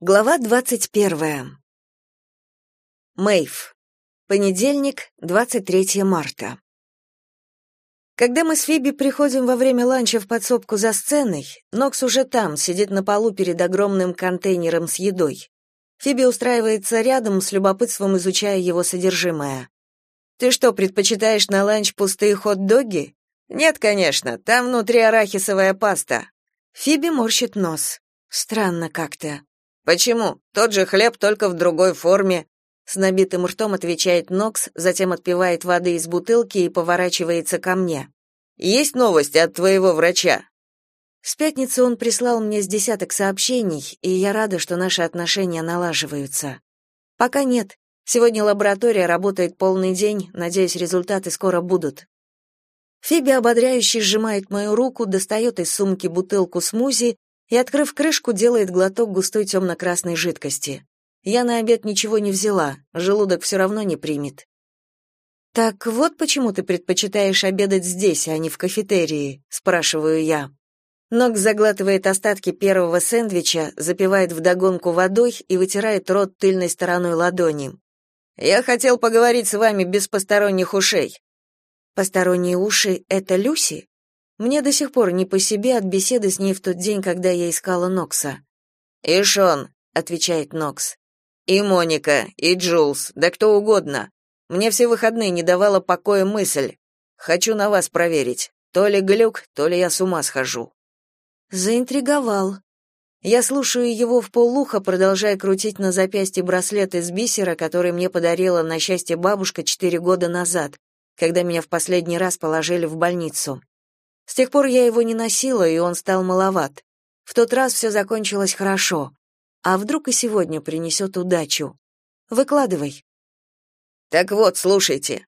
Глава двадцать первая. Мэйв. Понедельник, 23 марта. Когда мы с Фиби приходим во время ланча в подсобку за сценой, Нокс уже там, сидит на полу перед огромным контейнером с едой. Фиби устраивается рядом, с любопытством изучая его содержимое. «Ты что, предпочитаешь на ланч пустые хот-доги?» «Нет, конечно, там внутри арахисовая паста». Фиби морщит нос. «Странно как-то». Почему? Тот же хлеб, только в другой форме. С набитым ртом отвечает Нокс, затем отпивает воды из бутылки и поворачивается ко мне. Есть новости от твоего врача? С пятницы он прислал мне с десяток сообщений, и я рада, что наши отношения налаживаются. Пока нет. Сегодня лаборатория работает полный день, надеюсь, результаты скоро будут. Фиби ободряюще сжимает мою руку, достает из сумки бутылку смузи и, открыв крышку, делает глоток густой темно-красной жидкости. Я на обед ничего не взяла, желудок все равно не примет. «Так вот почему ты предпочитаешь обедать здесь, а не в кафетерии?» — спрашиваю я. Ног заглатывает остатки первого сэндвича, запивает вдогонку водой и вытирает рот тыльной стороной ладони. «Я хотел поговорить с вами без посторонних ушей». «Посторонние уши — это Люси?» Мне до сих пор не по себе от беседы с ней в тот день, когда я искала Нокса. «И Шон», — отвечает Нокс. «И Моника, и Джулс, да кто угодно. Мне все выходные не давала покоя мысль. Хочу на вас проверить. То ли глюк, то ли я с ума схожу». Заинтриговал. Я слушаю его в полуха, продолжая крутить на запястье браслет из бисера, который мне подарила на счастье бабушка четыре года назад, когда меня в последний раз положили в больницу. С тех пор я его не носила, и он стал маловат. В тот раз все закончилось хорошо. А вдруг и сегодня принесет удачу? Выкладывай. Так вот, слушайте.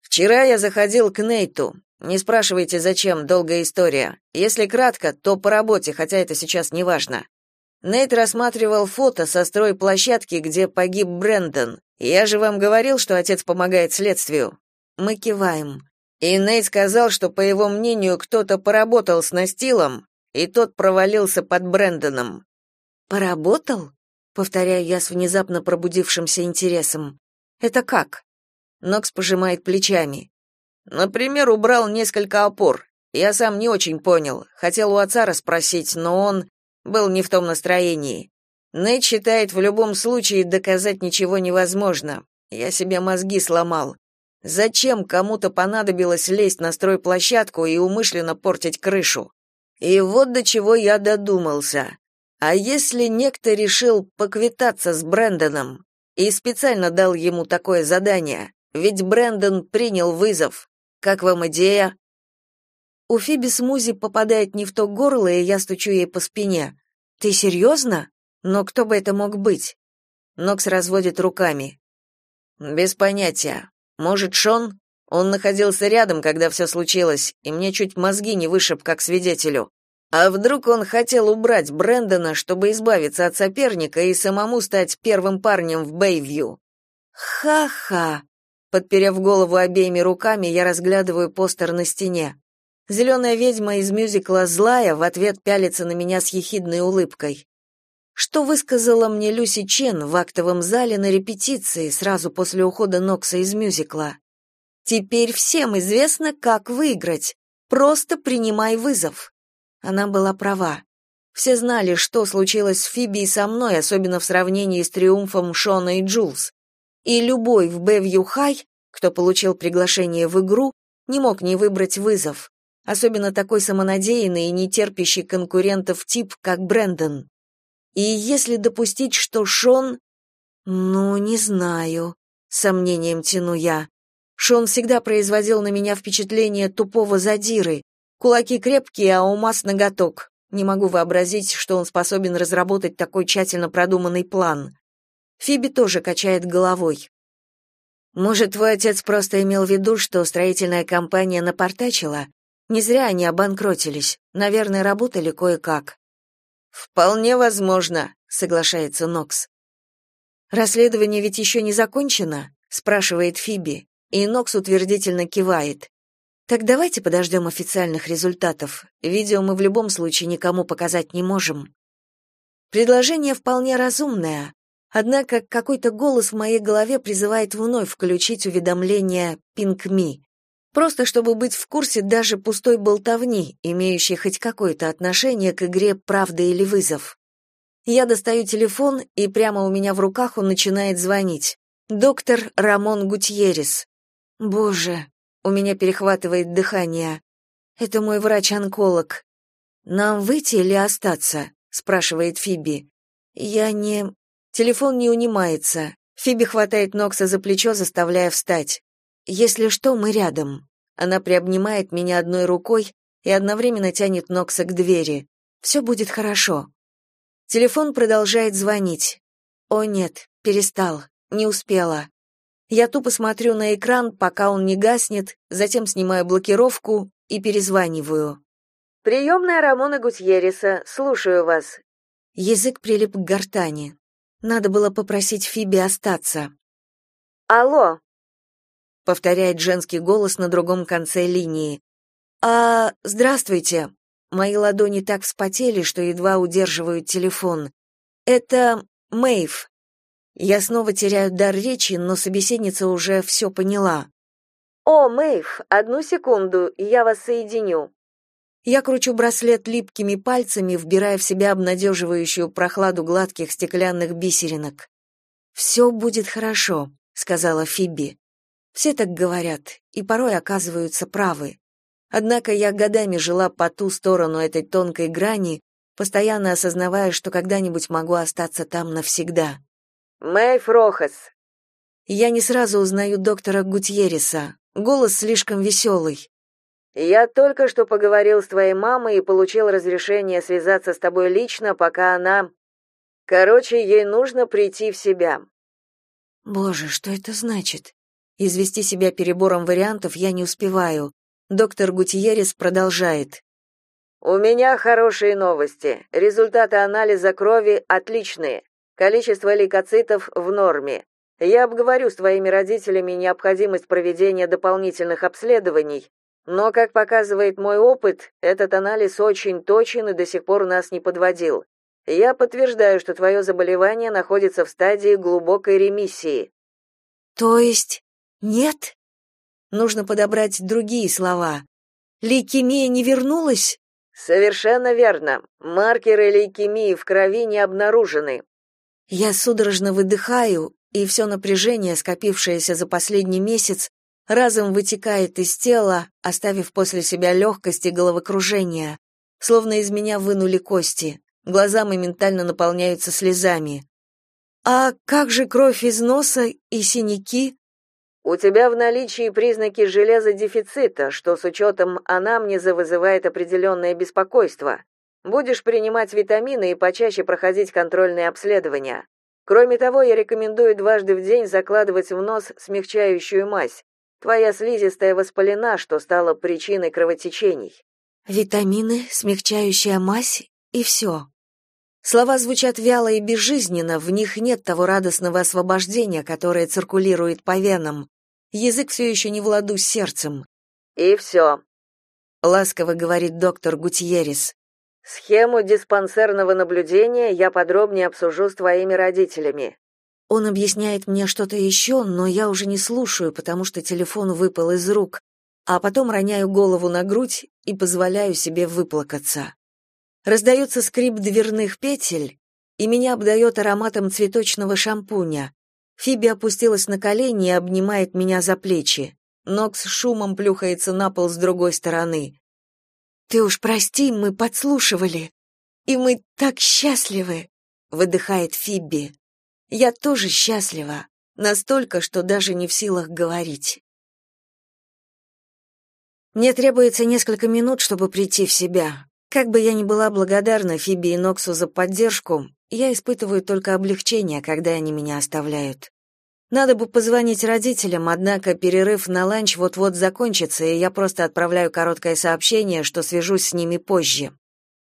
Вчера я заходил к Нейту. Не спрашивайте, зачем, долгая история. Если кратко, то по работе, хотя это сейчас не важно. Нейт рассматривал фото со стройплощадки, где погиб Брэндон. Я же вам говорил, что отец помогает следствию. Мы киваем. И Нейт сказал, что, по его мнению, кто-то поработал с настилом, и тот провалился под Брэндоном. «Поработал?» — повторяю я с внезапно пробудившимся интересом. «Это как?» Нокс пожимает плечами. «Например, убрал несколько опор. Я сам не очень понял. Хотел у отца расспросить, но он был не в том настроении. Нейт считает, в любом случае доказать ничего невозможно. Я себе мозги сломал. Зачем кому-то понадобилось лезть на стройплощадку и умышленно портить крышу? И вот до чего я додумался. А если некто решил поквитаться с Брэндоном и специально дал ему такое задание? Ведь Брэндон принял вызов. Как вам идея? У Фиби смузи попадает не в то горло, и я стучу ей по спине. Ты серьезно? Но кто бы это мог быть? Нокс разводит руками. Без понятия. Может, Шон? Он находился рядом, когда все случилось, и мне чуть мозги не вышиб как свидетелю. А вдруг он хотел убрать Брэндона, чтобы избавиться от соперника и самому стать первым парнем в Бэйвью? Ха-ха. Подперев голову обеими руками, я разглядываю постер на стене. Зеленая ведьма из мюзикла «Злая» в ответ пялится на меня с ехидной улыбкой что высказала мне Люси Чен в актовом зале на репетиции сразу после ухода Нокса из мюзикла. Теперь всем известно, как выиграть. Просто принимай вызов. Она была права. Все знали, что случилось с Фиби и со мной, особенно в сравнении с триумфом Шона и Джулс. И любой в Бэвью Хай, кто получил приглашение в игру, не мог не выбрать вызов, особенно такой самонадеянный и нетерпящий конкурентов тип, как Брэндон. И если допустить, что Шон... Ну, не знаю, сомнением тяну я. Шон всегда производил на меня впечатление тупого задиры. Кулаки крепкие, а ума с ноготок. Не могу вообразить, что он способен разработать такой тщательно продуманный план. Фиби тоже качает головой. Может, твой отец просто имел в виду, что строительная компания напортачила? Не зря они обанкротились. Наверное, работали кое-как. Вполне возможно, соглашается Нокс. Расследование ведь еще не закончено, спрашивает Фиби, и Нокс утвердительно кивает. Так давайте подождем официальных результатов. Видео мы в любом случае никому показать не можем. Предложение вполне разумное, однако какой-то голос в моей голове призывает вновь включить уведомление «Пинг-Ми», просто чтобы быть в курсе даже пустой болтовни, имеющей хоть какое-то отношение к игре «Правда или вызов». Я достаю телефон, и прямо у меня в руках он начинает звонить. Доктор Рамон Гутьеррес. Боже, у меня перехватывает дыхание. Это мой врач-онколог. Нам выйти или остаться? спрашивает Фиби. Я не Телефон не унимается. Фиби хватает Нокса за плечо, заставляя встать. Если что, мы рядом. Она приобнимает меня одной рукой и одновременно тянет Нокса к двери. Все будет хорошо. Телефон продолжает звонить. О нет, перестал, не успела. Я тупо смотрю на экран, пока он не гаснет, затем снимаю блокировку и перезваниваю. «Приемная Рамона Гутьереса, слушаю вас». Язык прилип к гортани. Надо было попросить Фиби остаться. «Алло», — повторяет женский голос на другом конце линии. «А, здравствуйте. Мои ладони так вспотели, что едва удерживают телефон. Это Мэйв. Я снова теряю дар речи, но собеседница уже все поняла. «О, Мэйв, одну секунду, я вас соединю». Я кручу браслет липкими пальцами, вбирая в себя обнадеживающую прохладу гладких стеклянных бисеринок. «Все будет хорошо», — сказала Фиби. Все так говорят, и порой оказываются правы. Однако я годами жила по ту сторону этой тонкой грани, постоянно осознавая, что когда-нибудь могу остаться там навсегда. Мэйв Рохас. Я не сразу узнаю доктора Гутьереса. Голос слишком веселый. Я только что поговорил с твоей мамой и получил разрешение связаться с тобой лично, пока она Короче, ей нужно прийти в себя. Боже, что это значит? Извести себя перебором вариантов я не успеваю. Доктор Гутиерес продолжает. У меня хорошие новости. Результаты анализа крови отличные. Количество лейкоцитов в норме. Я обговорю с твоими родителями необходимость проведения дополнительных обследований, но, как показывает мой опыт, этот анализ очень точен и до сих пор нас не подводил. Я подтверждаю, что твое заболевание находится в стадии глубокой ремиссии. То есть нет? Нужно подобрать другие слова. Лейкемия не вернулась? Совершенно верно. Маркеры лейкемии в крови не обнаружены. Я судорожно выдыхаю, и все напряжение, скопившееся за последний месяц, разом вытекает из тела, оставив после себя легкость и головокружение, словно из меня вынули кости. Глаза моментально наполняются слезами. А как же кровь из носа и синяки? У тебя в наличии признаки железодефицита, что с учетом анамнеза вызывает определенное беспокойство. Будешь принимать витамины и почаще проходить контрольные обследования. Кроме того, я рекомендую дважды в день закладывать в нос смягчающую мазь. Твоя слизистая воспалена, что стало причиной кровотечений. Витамины, смягчающая мазь и все. Слова звучат вяло и безжизненно, в них нет того радостного освобождения, которое циркулирует по венам. Язык все еще не в ладу с сердцем. И все. Ласково говорит доктор Гутьеррес. Схему диспансерного наблюдения я подробнее обсужу с твоими родителями. Он объясняет мне что-то еще, но я уже не слушаю, потому что телефон выпал из рук, а потом роняю голову на грудь и позволяю себе выплакаться. Раздается скрип дверных петель, и меня обдает ароматом цветочного шампуня. Фиби опустилась на колени и обнимает меня за плечи. Нокс шумом плюхается на пол с другой стороны. «Ты уж прости, мы подслушивали. И мы так счастливы!» — выдыхает Фиби. «Я тоже счастлива. Настолько, что даже не в силах говорить». Мне требуется несколько минут, чтобы прийти в себя. Как бы я ни была благодарна Фиби и Ноксу за поддержку, я испытываю только облегчение, когда они меня оставляют. Надо бы позвонить родителям, однако перерыв на ланч вот-вот закончится, и я просто отправляю короткое сообщение, что свяжусь с ними позже.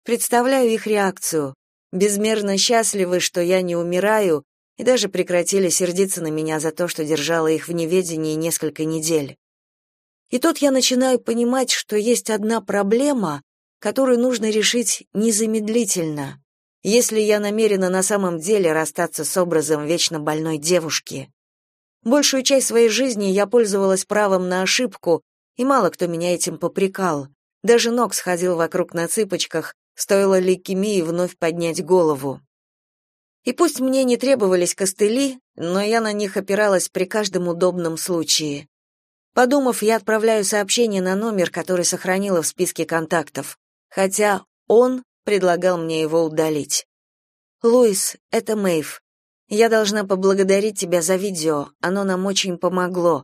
Представляю их реакцию. Безмерно счастливы, что я не умираю, и даже прекратили сердиться на меня за то, что держала их в неведении несколько недель. И тут я начинаю понимать, что есть одна проблема, которую нужно решить незамедлительно. если я намерена на самом деле расстаться с образом вечно больной девушки. Большую часть своей жизни я пользовалась правом на ошибку, и мало кто меня этим попрекал. Даже Нокс ходил вокруг на цыпочках, стоило лейкемии вновь поднять голову. И пусть мне не требовались костыли, но я на них опиралась при каждом удобном случае. Подумав, я отправляю сообщение на номер, который сохранила в списке контактов, хотя он предлагал мне его удалить. «Луис, это Мэйв. Я должна поблагодарить тебя за видео, оно нам очень помогло.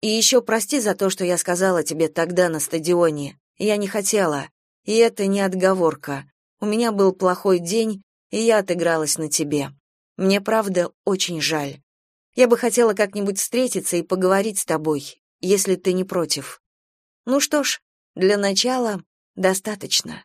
И еще прости за то, что я сказала тебе тогда на стадионе. Я не хотела. И это не отговорка. У меня был плохой день, и я отыгралась на тебе. Мне правда очень жаль. Я бы хотела как-нибудь встретиться и поговорить с тобой, если ты не против. Ну что ж, для начала достаточно.